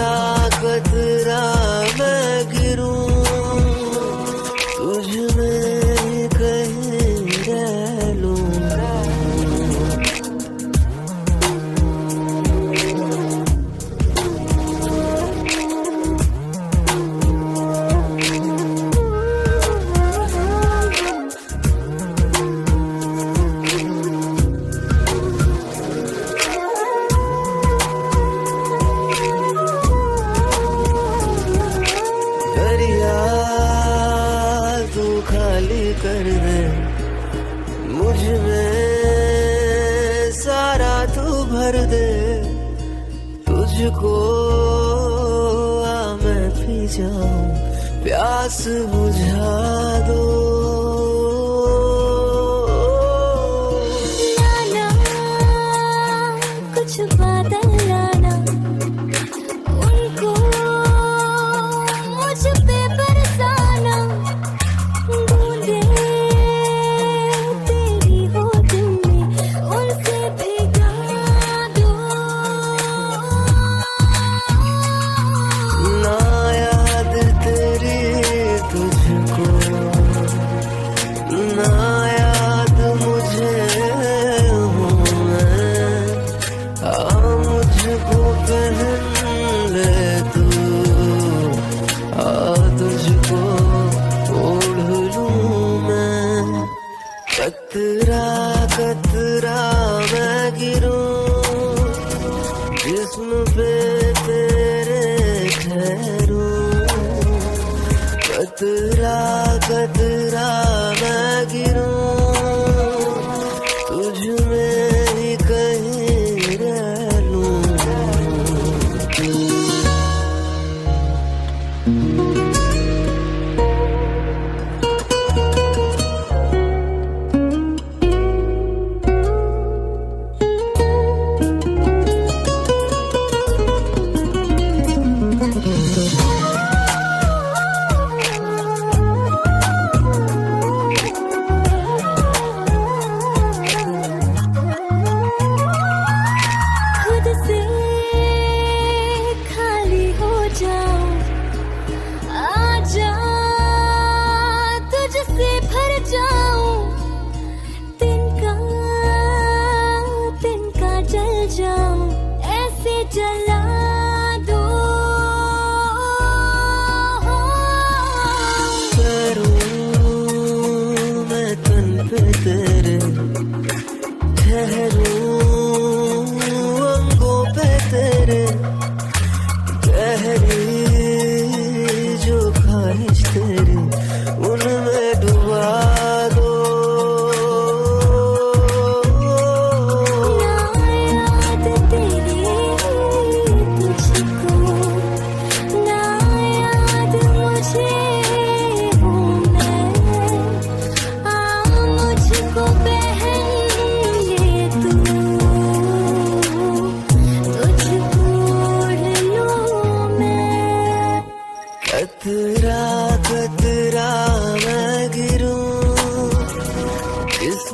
कतरा कतरा खाली कर दे। मुझमें सारा तू भर दे। तुझको आ मैं पी जाऊँ। प्यास बुझा दो। लाना कुछ बादल पे तेरे ठहरूं कतरा कतरा तेरे गहरी जो ख्वाहिश तेरी।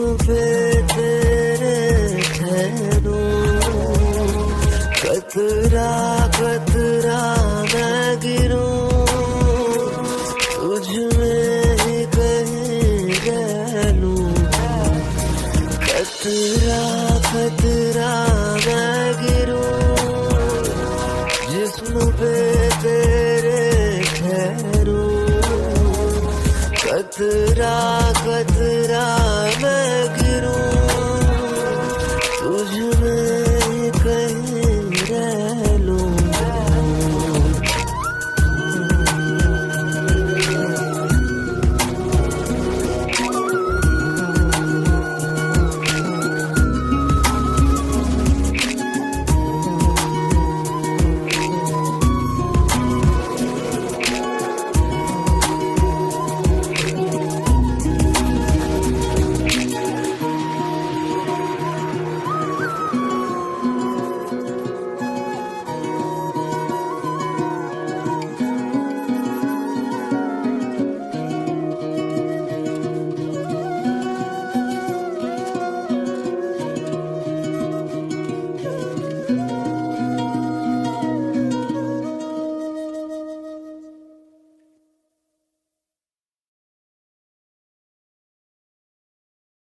पे तेरे कतरा कतरा मैं गिरूं। तुझ में कहीं कतरा कतरा मैं गिरूं। पे तेरे कतरा